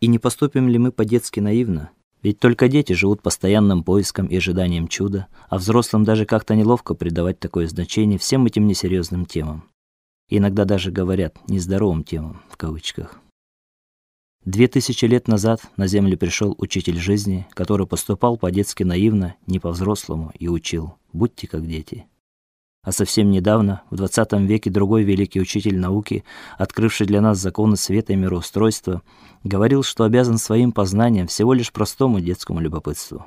И не поступим ли мы по-детски наивно? Ведь только дети живут постоянным поиском и ожиданием чуда, а взрослым даже как-то неловко придавать такое значение всем этим несерьезным темам. Иногда даже говорят нездоровым темам в кавычках. Две тысячи лет назад на землю пришел учитель жизни, который поступал по-детски наивно, не по-взрослому и учил: будьте как дети. А совсем недавно, в 20 веке, другой великий учитель науки, открывший для нас законы света и мироустройства, говорил, что обязан своим познанием всего лишь простому детскому любопытству.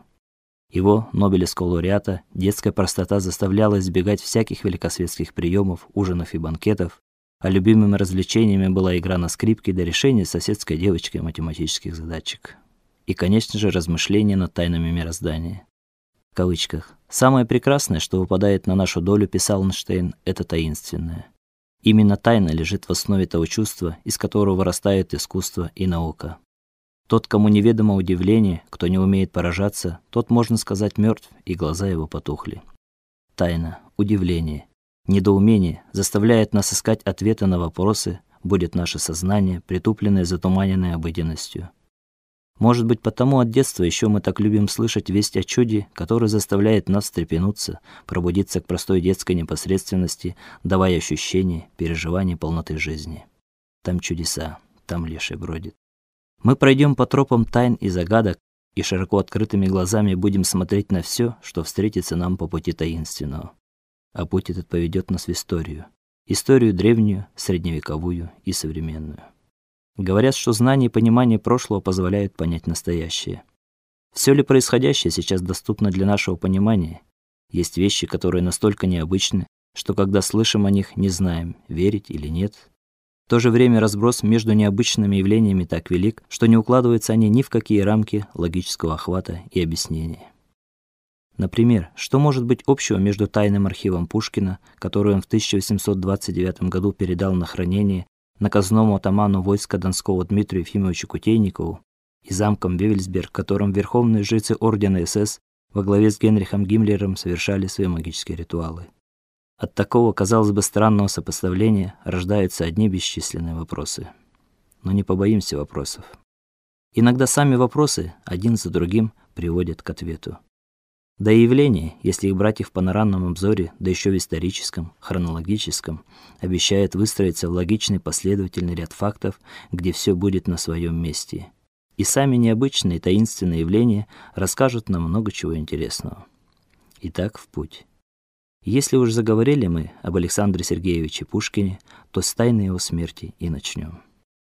Его, Нобелевского лауреата, детская простота заставляла избегать всяких великосветских приемов, ужинов и банкетов, а любимыми развлечениями была игра на скрипке до решения соседской девочкой математических задачек. И, конечно же, размышления над тайнами мироздания в кавычках. Самое прекрасное, что выпадает на нашу долю, писал Эйнштейн, это таинственное. Именно тайна лежит в основе того чувства, из которого вырастает искусство и наука. Тот, кому неведомо удивление, кто не умеет поражаться, тот, можно сказать, мертв, и глаза его потухли. Тайна, удивление, недоумение заставляет нас искать ответы на вопросы, будет наше сознание, притупленное затуманенное обыденностью. Может быть, потому от детства еще мы так любим слышать весть о чуде, который заставляет нас встрепенуться, пробудиться к простой детской непосредственности, давая ощущение, переживание полноты жизни. Там чудеса, там леший бродит. Мы пройдем по тропам тайн и загадок и широко открытыми глазами будем смотреть на все, что встретится нам по пути таинственного. А путь этот поведет нас в историю. Историю древнюю, средневековую и современную. Говорят, что знание и понимание прошлого позволяют понять настоящее. Все ли происходящее сейчас доступно для нашего понимания? Есть вещи, которые настолько необычны, что когда слышим о них, не знаем, верить или нет. В то же время разброс между необычными явлениями так велик, что не укладываются они ни в какие рамки логического охвата и объяснения. Например, что может быть общего между тайным архивом Пушкина, который он в 1829 году передал на хранение наказному атаману войска Донского Дмитрию Ефимовичу Кутейникову и замком Вевельсберг, которым верховные жрецы ордена СС во главе с Генрихом Гиммлером совершали свои магические ритуалы. От такого, казалось бы, странного сопоставления рождаются одни бесчисленные вопросы. Но не побоимся вопросов. Иногда сами вопросы один за другим приводят к ответу. Да и явление, если их брать в панорамном обзоре, да еще в историческом, хронологическом, обещает выстроиться в логичный последовательный ряд фактов, где все будет на своем месте. И сами необычные таинственные явления расскажут нам много чего интересного. Итак, в путь. Если уж заговорили мы об Александре Сергеевиче Пушкине, то с тайны его смерти и начнем.